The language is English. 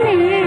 याद